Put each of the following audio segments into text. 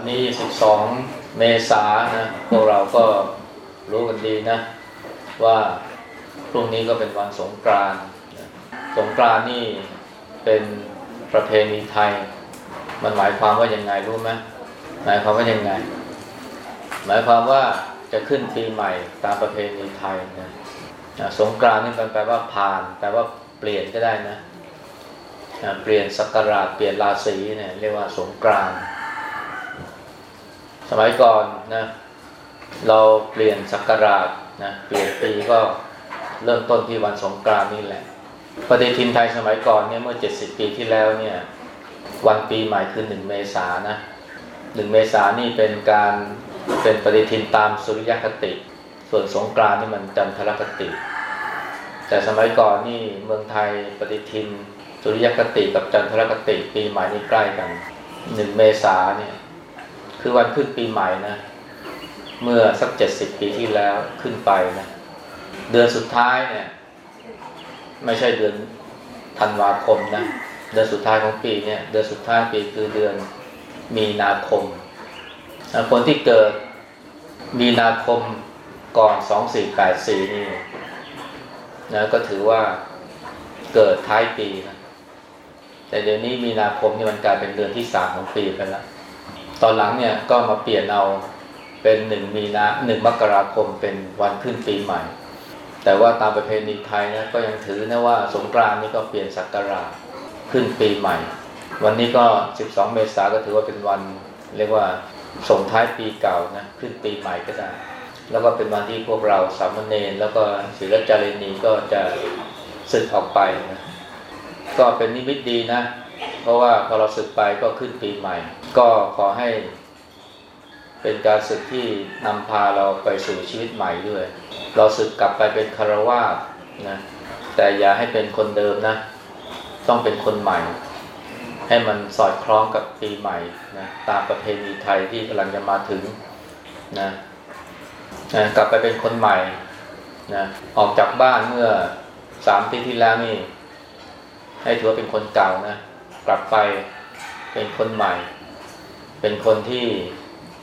วันนี้ 12 เมษายนนะพวกเราก็รู้กันดีนะ ว่าพรุ่งนี้ก็เป็นวันสงกรานต์สงกรานต์นี่เป็นประเพณีไทย มันหมายความว่ายังไงรู้ไหมหมายความว่ายังไง หมายความว่าจะขึ้นปีใหม่ตามประเพณีไทยนะสงกรานต์นี่มันแปลว่าผ่านแปลว่าเปลี่ยนก็ได้นะเปลี่ยนสักราชเปลี่ยนราศีเนี่ยเรียกว่าสงกรานต์ สมัยก่อนนะเราเปลี่ยนสักราชนะเปลี่ยนปีก็เริ่มต้นที่วันสงกรานต์นี่แหละปฏิทินไทยสมัยก่อนเนี่ยเมื่อ 70 ปีที่แล้วเนี่ยวันปีใหม่คือหนึ่งเมษานะหนึ่งเมษานี่เป็นการเป็นปฏิทินตามสุริยคติ ส่วนสงกรานต์นี่มันจันทรคติ แต่สมัยก่อนนี่เมืองไทยปฏิทินสุริยคติกับจันทรคติปีใหม่นี่ใกล้กันหนึ่งเมษาเนี่ย คือวันขึ้นปีใหม่นะ เมื่อสักเจ็ดสิบปีที่แล้วขึ้นไปนะ เดือนสุดท้ายเนี่ย ไม่ใช่เดือนธันวาคมนะ เดือนสุดท้ายของปีเนี่ย เดือนสุดท้ายปีคือเดือนมีนาคม คนที่เกิดมีนาคมก่อนสองสี่แปดสี่นี่นะก็ถือว่าเกิดท้ายปีนะ แต่เดี๋ยวนี้มีนาคมนี่มันกลายเป็นเดือนที่สามของปีไปแล้ว ตอนหลังเนี่ยก็มาเปลี่ยนเอาเป็นหนึ่งมีนาหนึ่งมกราคมเป็นวันขึ้นปีใหม่ แต่ว่าตามประเพณีไทยนะก็ยังถือนะว่าสงกรานต์นี่ก็เปลี่ยนศักราชขึ้นปีใหม่ วันนี้ก็ 12 เมษาก็ถือว่าเป็นวันเรียกว่าส่งท้ายปีเก่านะขึ้นปีใหม่ก็ได้ แล้วก็เป็นวันที่พวกเราสามเณรแล้วก็ศิลจารีนีก็จะสึกออกไปนะก็เป็นนิมิตดีนะ เพราะว่าพอเราศึกไปก็ขึ้นปีใหม่ ก็ขอให้เป็นการศึกที่นำพาเราไปสู่ชีวิตใหม่ด้วย เราศึกกลับไปเป็นคารวาสนะ แต่อย่าให้เป็นคนเดิมนะ ต้องเป็นคนใหม่ ให้มันสอดคล้องกับปีใหม่นะตามประเพณีไทยที่กำลังจะมาถึงนะนะกลับไปเป็นคนใหม่นะออกจากบ้านเมื่อสามปีที่แล้วนี่ ให้ถือว่าเป็นคนเก่านะ กลับไปเป็นคนใหม่ เป็นคนที่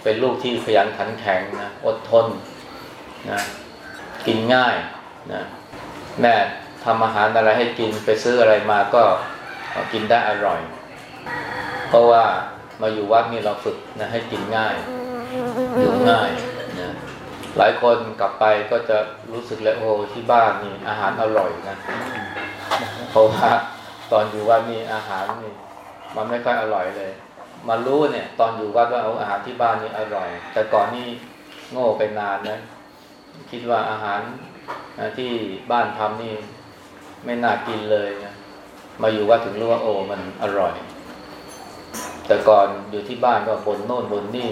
เป็นลูกที่ขยันขันแข็งนะอดทนนะกินง่ายนะแม่ทำอาหารอะไรให้กินไปซื้ออะไรมาก็กินได้อร่อย เพราะว่ามาอยู่วัดนี่เราฝึกนะให้กินง่ายอยู่ง่ายนะหลายคนกลับไปก็จะรู้สึกเลยโอ้ที่บ้านนี่อาหารอร่อยนะเพราะว่าตอนอยู่วัดนี่อาหารนี่มันไม่ค่อยอร่อยเลย มารู้เนี่ย ตอนอยู่วัดว่าเอาอาหารที่บ้านนี่อร่อย แต่ก่อนนี่โง่ไปนานนะคิดว่าอาหารที่บ้านทำนี่ไม่น่ากินเลยนะมาอยู่วัดถึงรู้ว่าโอ้มันอร่อย แต่ก่อนอยู่ที่บ้านก็บนโน่นบนนี่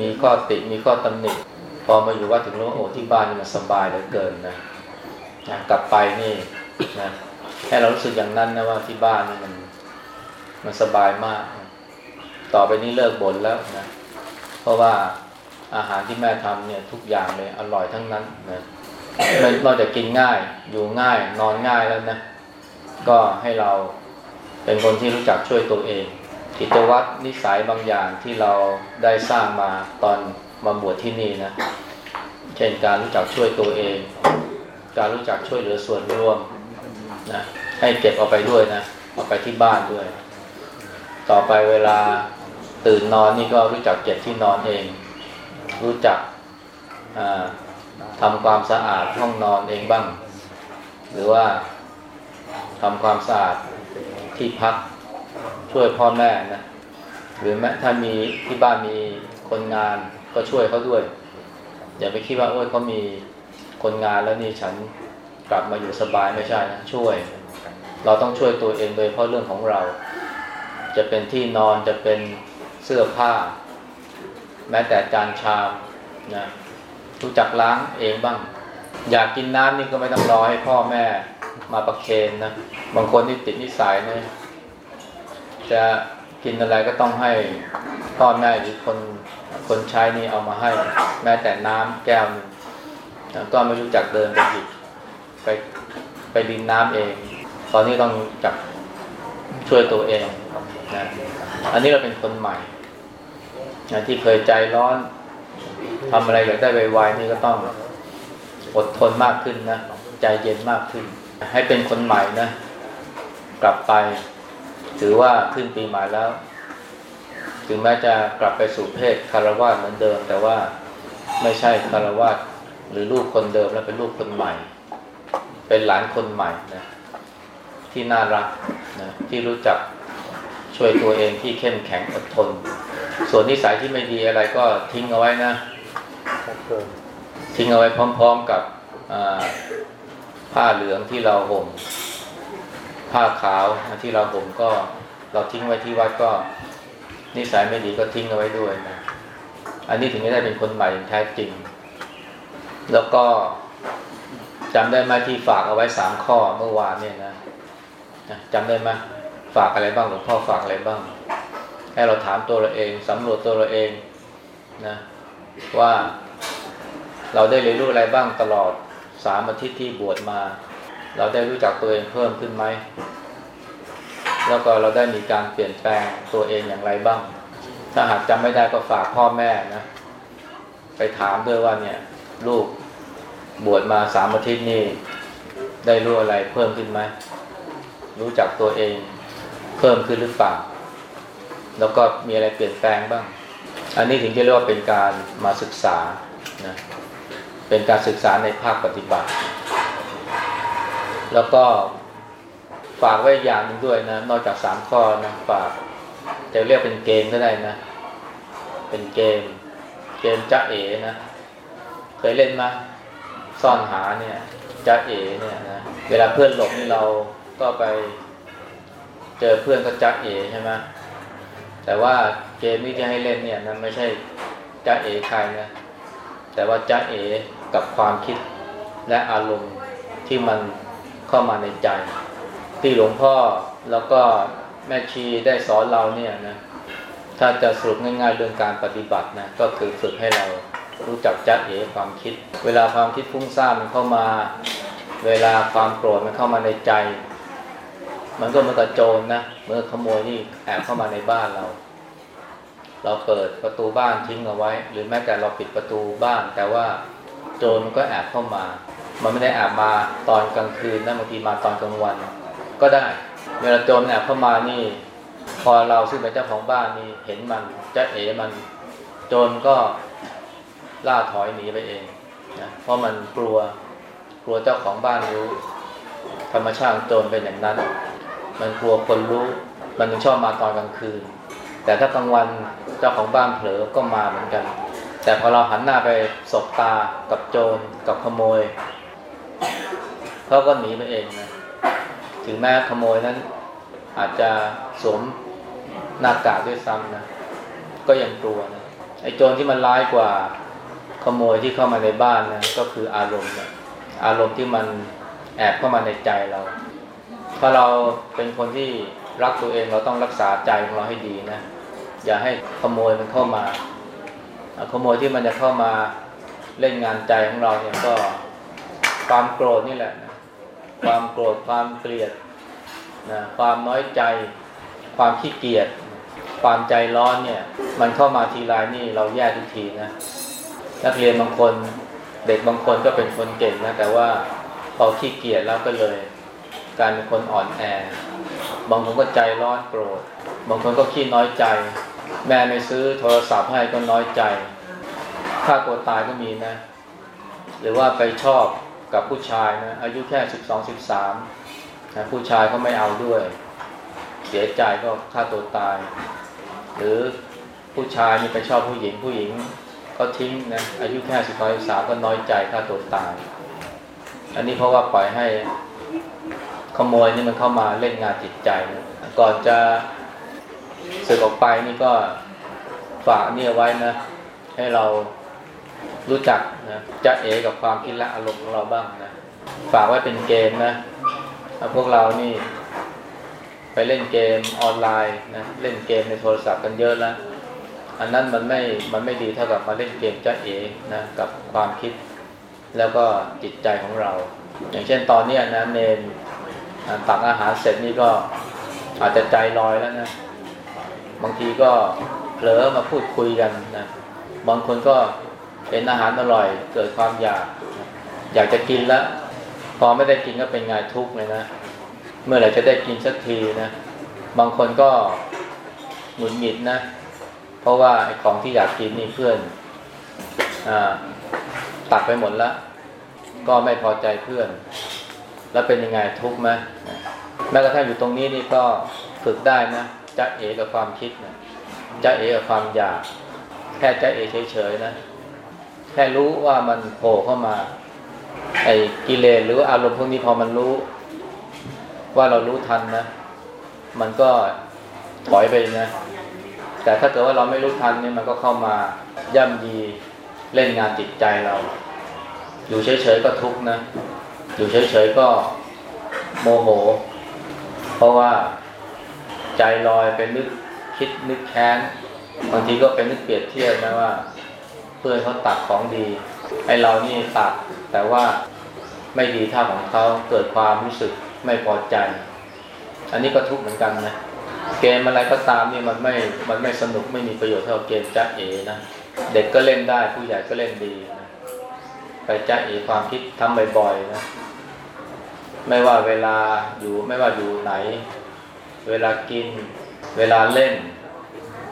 มีข้อติมีข้อตำหนิพอมาอยู่วัดถึงรู้ว่าโอ้ที่บ้านนี่มันสบายเหลือเกินนะนะกลับไปนี่นะให้เรารู้สึกอย่างนั้นนะว่าที่บ้านนี่มันมันสบายมาก ต่อไปนี้เลิกบ่นแล้วนะ เพราะว่าอาหารที่แม่ทำเนี่ยทุกอย่างเลยอร่อยทั้งนั้นนะนอกจากกินง่ายอยู่ง่ายนอนง่ายแล้วนะ ก็ให้เราเป็นคนที่รู้จักช่วยตัวเอง กิจวัตรนิสัยบางอย่างที่เราได้สร้างมาตอนมาบวชที่นี่นะ เช่นการรู้จักช่วยตัวเอง การรู้จักช่วยเหลือส่วนรวมนะให้เก็บเอาไปด้วยนะ เอาไปที่บ้านด้วย ต่อไปเวลา ตื่นนอนนี่ก็รู้จักเก็บที่นอนเอง รู้จักทำความสะอาดห้องนอนเองบ้าง หรือว่าทำความสะอาดที่พักช่วยพ่อแม่นะหรือแม้ถ้ามีที่บ้านมีคนงานก็ช่วยเขาด้วย อย่าไปคิดว่าโอ้ยเขามีคนงานแล้วนี่ฉันกลับมาอยู่สบายไม่ใช่นะช่วย เราต้องช่วยตัวเองโดยเพราะเรื่องของเรา จะเป็นที่นอนจะเป็น เสื้อผ้า แม้แต่จานชามนะรู้จักล้างเองบ้าง อยากกินน้ำนี่ก็ไม่ต้องรอให้พ่อแม่มาประเคนนะ บางคนที่ติดนิสัยนะจะกินอะไรก็ต้องให้พ่อแม่หรือคนคนใช้นี่เอามาให้ แม้แต่น้ำแก้วนึงก็ไม่รู้จักเดินไปหยิบไปไปดินน้ำเอง ตอนนี้ต้องจับช่วยตัวเองนะอันนี้เราเป็นคนใหม่ ที่เคยใจร้อนทำอะไรอยากได้ไวๆนี่ก็ต้องอดทนมากขึ้นนะใจเย็นมากขึ้น ให้เป็นคนใหม่นะกลับไป ถือว่าขึ้นปีใหม่แล้ว ถึงแม้จะกลับไปสู่เพศคารวะเหมือนเดิม แต่ว่าไม่ใช่คารวะหรือลูกคนเดิมแล้วเป็นลูกคนใหม่ เป็นหลานคนใหม่นะที่น่ารักนะที่รู้จักช่วยตัวเองที่เข้มแข็งอดทน ส่วนนิสัยที่ไม่ดีอะไรก็ทิ้งเอาไว้นะทิ้งเอาไว้พร้อม ๆกับผ้าเหลืองที่เราห่ม ผ้าขาวที่เราห่มก็เราทิ้งไว้ที่วัดก็ นิสัยไม่ดีก็ทิ้งเอาไว้ด้วยนะอันนี้ถึงจะได้เป็นคนใหม่แท้จริง แล้วก็จำได้ไหมที่ฝากเอาไว้สามข้อเมื่อวานเนี่ยนะจำได้ไหมฝากอะไรบ้างหลวงพ่อฝากอะไรบ้าง ให้เราถามตัวเราเองสำรวจตัวเราเองนะว่าเราได้เรียนรู้อะไรบ้างตลอดสามอาทิตย์ที่บวชมา เราได้รู้จักตัวเองเพิ่มขึ้นไหม แล้วก็เราได้มีการเปลี่ยนแปลงตัวเองอย่างไรบ้าง ถ้าหากจำไม่ได้ก็ฝากพ่อแม่นะ ไปถามด้วยว่าเนี่ย ลูกบวชมาสามอาทิตย์นี่ได้รู้อะไรเพิ่มขึ้นไหม รู้จักตัวเองเพิ่มขึ้นหรือเปล่า แล้วก็มีอะไรเปลี่ยนแปลงบ้าง อันนี้ถึงจะเรียกว่าเป็นการมาศึกษานะเป็นการศึกษาในภาคปฏิบัติ แล้วก็ฝากไว้อย่างหนึ่งด้วยนะ นอกจากสามข้อนะฝากจะเรียกเป็นเกมก็ได้นะ เป็นเกม เกมจ้าเอ๋นะ เคยเล่นมาซ่อนหาเนี่ยจ้าเอ๋เนี่ยนะ เวลาเพื่อนหลบนี่เราก็ไป เจอเพื่อนก็จ้าเอ๋ใช่ไหม แต่ว่าเกมนี้ที่ให้เล่นเนี่ยนะไม่ใช่จ้าเอใครนะ แต่ว่าจ้าเอกับความคิดและอารมณ์ที่มันเข้ามาในใจ ที่หลวงพ่อแล้วก็แม่ชีได้สอนเราเนี่ยนะถ้าจะสรุปง่ายๆเรื่องการปฏิบัตินะก็คือฝึกให้เรารู้จักจัดเอความคิด เวลาความคิดฟุ้งซ่านมันเข้ามา เวลาความโกรธมันเข้ามาในใจ มันก็เหมือนกับโจรนะเมื่อขโมยนี่แอบเข้ามาในบ้านเรา เราเปิดประตูบ้านทิ้งเอาไว้ หรือแม้แต่เราปิดประตูบ้าน แต่ว่าโจรมันก็แอบเข้ามา มันไม่ได้แอบมาตอนกลางคืนนะบางทีมาตอนกลางวัน ก็ได้ เวลาโจรแอบเข้ามานี่ พอเราซึ่งเป็นเจ้าของบ้านนี่เห็นมันจะเอ๋มันโจรก็ล่าถอยหนีไปเองนะเพราะมันกลัวกลัวเจ้าของบ้านรู้ธรรมชาติโจรเป็นอย่างนั้น มันกลัวคนรู้ มันชอบมาตอนกลางคืน แต่ถ้ากลางวันเจ้าของบ้านเผลอก็มาเหมือนกัน แต่พอเราหันหน้าไปสบตากับโจรกับขโมยเขาก็หนีไปเองนะถึงแม้ขโมยนั้น อาจจะสวมหน้ากากด้วยซ้ำนะก็ยังกลัวนะไอ้โจรที่มันร้ายกว่าขโมยที่เข้ามาในบ้านนะก็คืออารมณ์นะอารมณ์ที่มันแอบเข้ามาในใจเรา ถ้าเราเป็นคนที่รักตัวเองเราต้องรักษาใจของเราให้ดีนะ อย่าให้ขโมยมันเข้ามา ขโมยที่มันจะเข้ามาเล่นงานใจของเราเนี่ยก็ความโกรธนี่แหละนะความโกรธความเกลียดนะความน้อยใจ ความขี้เกียจความใจร้อนเนี่ย มันเข้ามาทีไรนี่เราแย่ทุกทีนะนักเรียนบางคนเด็กบางคนก็เป็นคนเก่งนะแต่ว่าพอขี้เกียจแล้วก็เลย กลายเป็นคนอ่อนแอ บางคนก็ใจร้อนโกรธ บางคนก็ขี้น้อยใจ แม่ไม่ซื้อโทรศัพท์ให้ก็น้อยใจฆ่าตัวตายก็มีนะ หรือว่าไปชอบกับผู้ชายนะอายุแค่สิบสองสิบสามนะผู้ชายเขาไม่เอาด้วย เสียใจก็ฆ่าตัวตาย หรือผู้ชายนี่ไปชอบผู้หญิงผู้หญิงเขาทิ้งนะอายุแค่สิบสองสิบสามก็น้อยใจฆ่าตัวตาย อันนี้เพราะว่าปล่อยให้ ขโมยนี่มันเข้ามาเล่นงานจิตใจ ก่อนจะสึกออกไปนี่ก็ฝากเนี่ยไว้นะ ให้เรารู้จักนะจะเอกับความคิดและอารมณ์ของเราบ้างนะ ฝากไว้เป็นเกมนะพวกเรานี่ ไปเล่นเกมออนไลน์นะเล่นเกมในโทรศัพท์กันเยอะแล้วอันนั้นมันไม่ มันไม่ดีเท่ากับมาเล่นเกมจะเอนะกับความคิด แล้วก็จิตใจของเรา อย่างเช่นตอนนี้นะเนน ตักอาหารเสร็จนี่ก็อาจจะใจลอยแล้วนะบางทีก็เผลอมาพูดคุยกันนะบางคนก็เห็นอาหารอร่อย เกิดความอยาก อยากจะกินแล้วพอไม่ได้กินก็เป็นไงทุกข์เลยนะเมื่อไหร่จะได้กินสักทีนะบางคนก็หงุดหงิดนะเพราะว่าไอ้ของที่อยากกินนี่เพื่อนอตักไปหมดแล้วก็ไม่พอใจเพื่อน แล้วเป็นยังไงทุกข์ไหมแม้กระทั่งอยู่ตรงนี้นี่ก็ฝึกได้นะจะเอกับความคิดนะจะเอกับความอยาก แค่จะเอเฉยๆนะ แค่รู้ว่ามันโผล่เข้ามา ไอ้กิเลสหรืออารมณ์พวกนี้พอมันรู้ ว่าเรารู้ทันนะ มันก็ถอยไปนะ แต่ถ้าเกิดว่าเราไม่รู้ทันเนี่ยมันก็เข้ามาย่ำยีเล่นงานจิตใจเรา อยู่เฉยๆก็ทุกข์นะ อยู่เฉยๆก็โมโห เพราะว่าใจลอยไปนึกคิดนึกแค้นบางทีก็เป็นนึกเปรียบเทียบนะว่า เพื่อนเขาตักของดีไอเรานี่ตักแต่ว่าไม่ดีท่าของเขาเกิดความรู้สึกไม่พอใจ อันนี้ก็ทุกข์เหมือนกันนะเกมอะไรก็ตามนี่มันไม่มันไม่สนุกไม่มีประโยชน์เท่าเกมจ้าเอนะเด็กก็เล่นได้ผู้ใหญ่ก็เล่นดีนะไปจ้าเอความคิดทำบ่อยๆนะ ไม่ว่าเวลาอยู่ไม่ว่าอยู่ไหน เวลากิน เวลาเล่น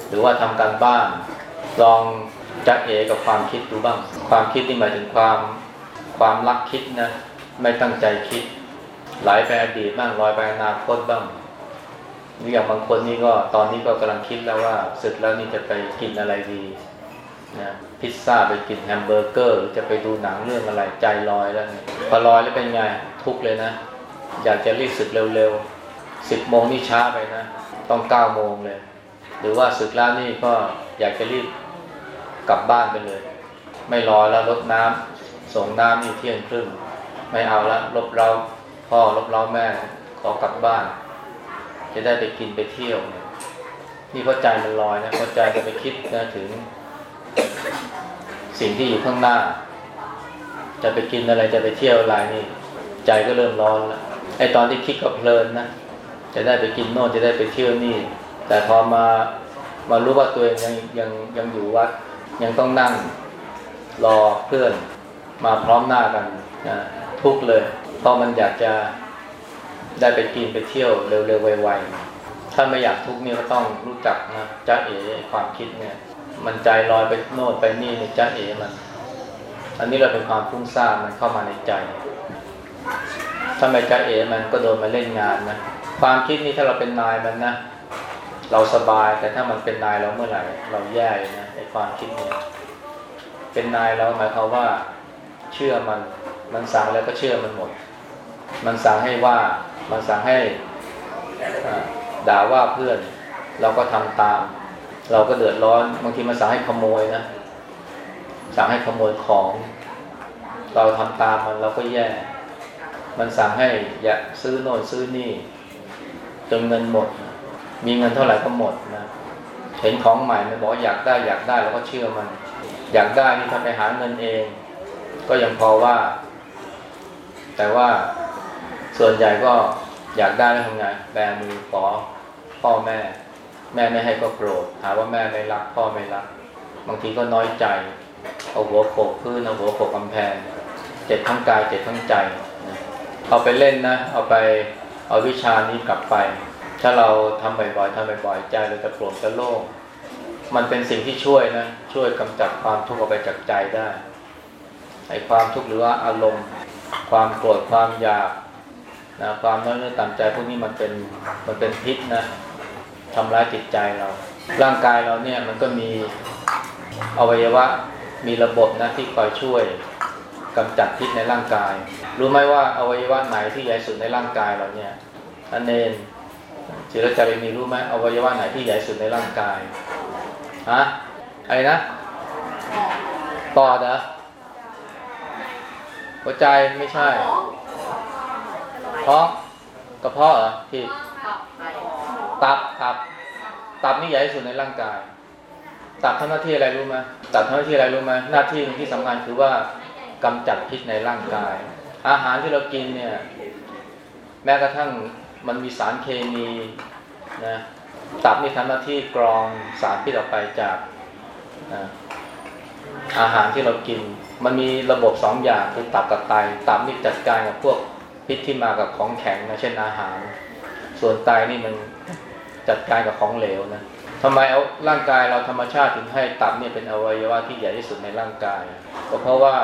หรือว่าทำการบ้าน ลองจะเอกับความคิดดูบ้าง ความคิดนี่หมายถึงความความรักคิดนะไม่ตั้งใจคิด ไหลไปอดีตบ้างลอยไปอนาคตบ้างนี่อย่างบางคนนี่ก็ตอนนี้ก็กำลังคิดแล้วว่าสึกแล้วนี่จะไปกินอะไรดีนะพิซซ่าไปกินแฮมเบอร์เกอร์ จะไปดูหนังเรื่องอะไรใจลอยแล้วพอลอยแล้วเป็นไง ทุกข์เลยนะ อยากจะรีบสึกเร็วๆสิบโมงนี่ช้าไปนะ ต้องเก้าโมงเลย หรือว่าสึกแล้วนี่ก็อยากจะรีบกลับบ้านไปเลย ไม่รอแล้วรดน้ำส่งน้ำนี่เที่ยงครึ่งไม่เอาละลบเราพ่อลบเราแม่ขอกลับบ้าน จะได้ไปกินไปเที่ยวเนี่ยนี่เพราะใจมันลอยนะเพราะใจจะไปคิดนะถึง สิ่งที่อยู่ข้างหน้า จะไปกินอะไรจะไปเที่ยวอะไรนี่ ใจก็เริ่มร้อนแล้วไอตอนที่คิดก็เพลินนะจะได้ไปกินโน่นจะได้ไปเที่ยวนี่ แต่พอมามารู้ว่าตัวเองยังยังยังอยู่วัด ยังต้องนั่งรอเพื่อนมาพร้อมหน้ากันนะทุกเลยเพราะมันอยากจะได้ไปกินไปเที่ยวเร็วๆไวๆถ้าไม่อยากทุกข์นี่ก็ต้องรู้จักนะจ้าเอ๋ความคิดเนี่ย มันใจลอยไปโน่นไปนี่ในจ้าเอ๋มัน อันนี้เราเป็นความฟุ้งซ่านมันเข้ามาในใจ ถ้าไม่จ้าเอ๋มันก็โดนมาเล่นงานนะความคิดนี่ถ้าเราเป็นนายมันนะเราสบายแต่ถ้ามันเป็นนายเราเมื่อไหร่ เราแย่เลยนะไอ้ความคิดนี้เป็นนายเราหมายความว่า เชื่อมัน มันสั่งแล้วก็เชื่อมันหมด มันสั่งให้ว่ามันสั่งให้ด่าว่าเพื่อน เราก็ทำตาม เราก็เดือดร้อนบางทีมันสั่งให้ขโมยนะสั่งให้ขโมยของ เราทำตามมันเราก็แย่ มันสั่งให้อย่าซื้อโน่นซื้อนี่จนเงินหมด มีเงินเท่าไหร่ก็หมดนะเห็นของใหม่มันบอกอยากได้อยากได้เราก็เชื่อมัน อยากได้นี่ทำไปหาเงินเอง ก็ยังพอว่า แต่ว่าส่วนใหญ่ก็อยากได้แล้วทำไงแบมือขอพ่อแม่ แม่ไม่ให้ก็โกรธหาว่าแม่ไม่รัก พ่อไม่รัก บางทีก็น้อยใจ เอาหัวโขกพื้นเอาหัวโขกกำแพง เจ็บทั้งกายเจ็บทั้งใจ เอาไปเล่นนะ เอาไปเอาวิชานี้กลับไป ถ้าเราทำบ่อยๆทำบ่อยๆใจเราจะโปร่งจะโล่งมันเป็นสิ่งที่ช่วยนะ ช่วยกำจัดความทุกข์ออกไปจากใจได้ไอ้ความทุกข์หรือว่าอารมณ์ ความโกรธความอยากนะความน้อยเนื้อต่ำใจพวกนี้มันเป็นมันเป็นพิษนะทำร้ายจิตใจเรา ร่างกายเราเนี่ยมันก็มีอวัยวะมีระบบนะที่คอยช่วย กำจัดพิษในร่างกาย รู้ไหมว่าอวัยวะไหนที่ใหญ่สุดในร่างกายเราเนี่ยอันเนนจิรจารีมีรู้ไหมอวัยวะไหนที่ใหญ่สุดในร่างกายฮะไอะไรนะปอดเหรอหัวใจไม่ใช่ท้องกระเพาะเหรอที่ตับตับตับนี่ใหญ่ที่สุดในร่างกาย ตับทำหน้าที่อะไรรู้ไหมตับทำหน้าที่อะไรรู้ไหมหน้าที่หนึ่งที่สำคัญคือว่า กำจัดพิษในร่างกาย อาหารที่เรากินเนี่ยแม้กระทั่งมันมีสารเคมีนะตับนี่ทำหน้าที่กรองสารพิษออกไปจากอาอาหารที่เรากิน มันมีระบบสองอย่างคือตับกับไตตับนี่จัดการกับพวกพิษที่มากับของแข็งนะเช่นอาหาร ส่วนไตนี่มันจัดการกับของเหลวนะทำไมเอาร่างกายเราธรรมชาติถึงให้ตับเนี่ยเป็นอวัยวะที่ใหญ่ที่สุดในร่างกาย ก็เพราะว่า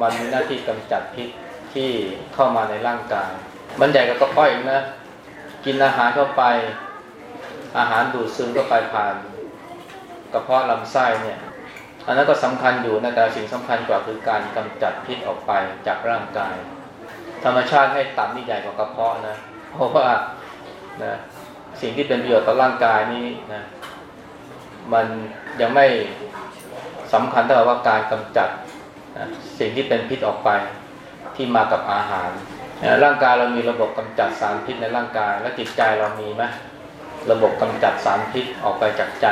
มันมีหน้าที่กำจัดพิษที่เข้ามาในร่างกายมันใหญ่กว่ากระเพาะอีกนะ กินอาหารเข้าไป อาหารดูดซึมเข้าไปผ่านกระเพาะลำไส้เนี่ยอันนั้นก็สำคัญอยู่นะแต่สิ่งสำคัญกว่าคือการกำจัดพิษออกไปจากร่างกาย ธรรมชาติให้ตับนี่ใหญ่กว่ากระเพาะนะเพราะว่านะสิ่งที่เป็นประโยชน์ต่อร่างกายนี่นะมันยังไม่สำคัญเท่ากับว่าการกำจัด สิ่งที่เป็นพิษออกไปที่มากับอาหาร ร่างกายเรามีระบบกำจัดสารพิษในร่างกาย แล้วจิตใจเรามีไหมระบบกำจัดสารพิษออกไปจากใจ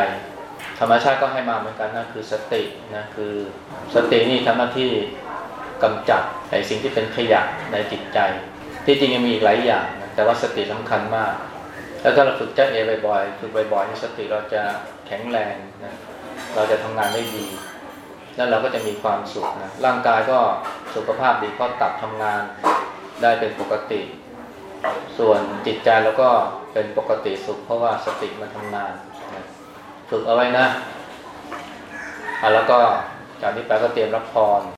ธรรมชาติก็ให้มาเหมือนกันนะคือสตินะคือสตินี่ทำหน้าที่กำจัดไอ้สิ่งที่เป็นขยะในจิตใจ ที่จริงยังมีอีกหลายอย่างนะแต่ว่าสติสำคัญมาก แล้วถ้าเราฝึกเจ้าเอบ่อยๆฝึกบ่อยๆนี่สติเราจะแข็งแรงนะเราจะทำงานได้ดี แล้วเราก็จะมีความสุขนะร่างกายก็สุขภาพดีเพราะตับทำงานได้เป็นปกติ ส่วนจิตใจเราก็เป็นปกติสุข เพราะว่าสติมันทำงานฝึกเอาไว้นะอะแล้วก็จากนี้ไปก็เตรียมรับพร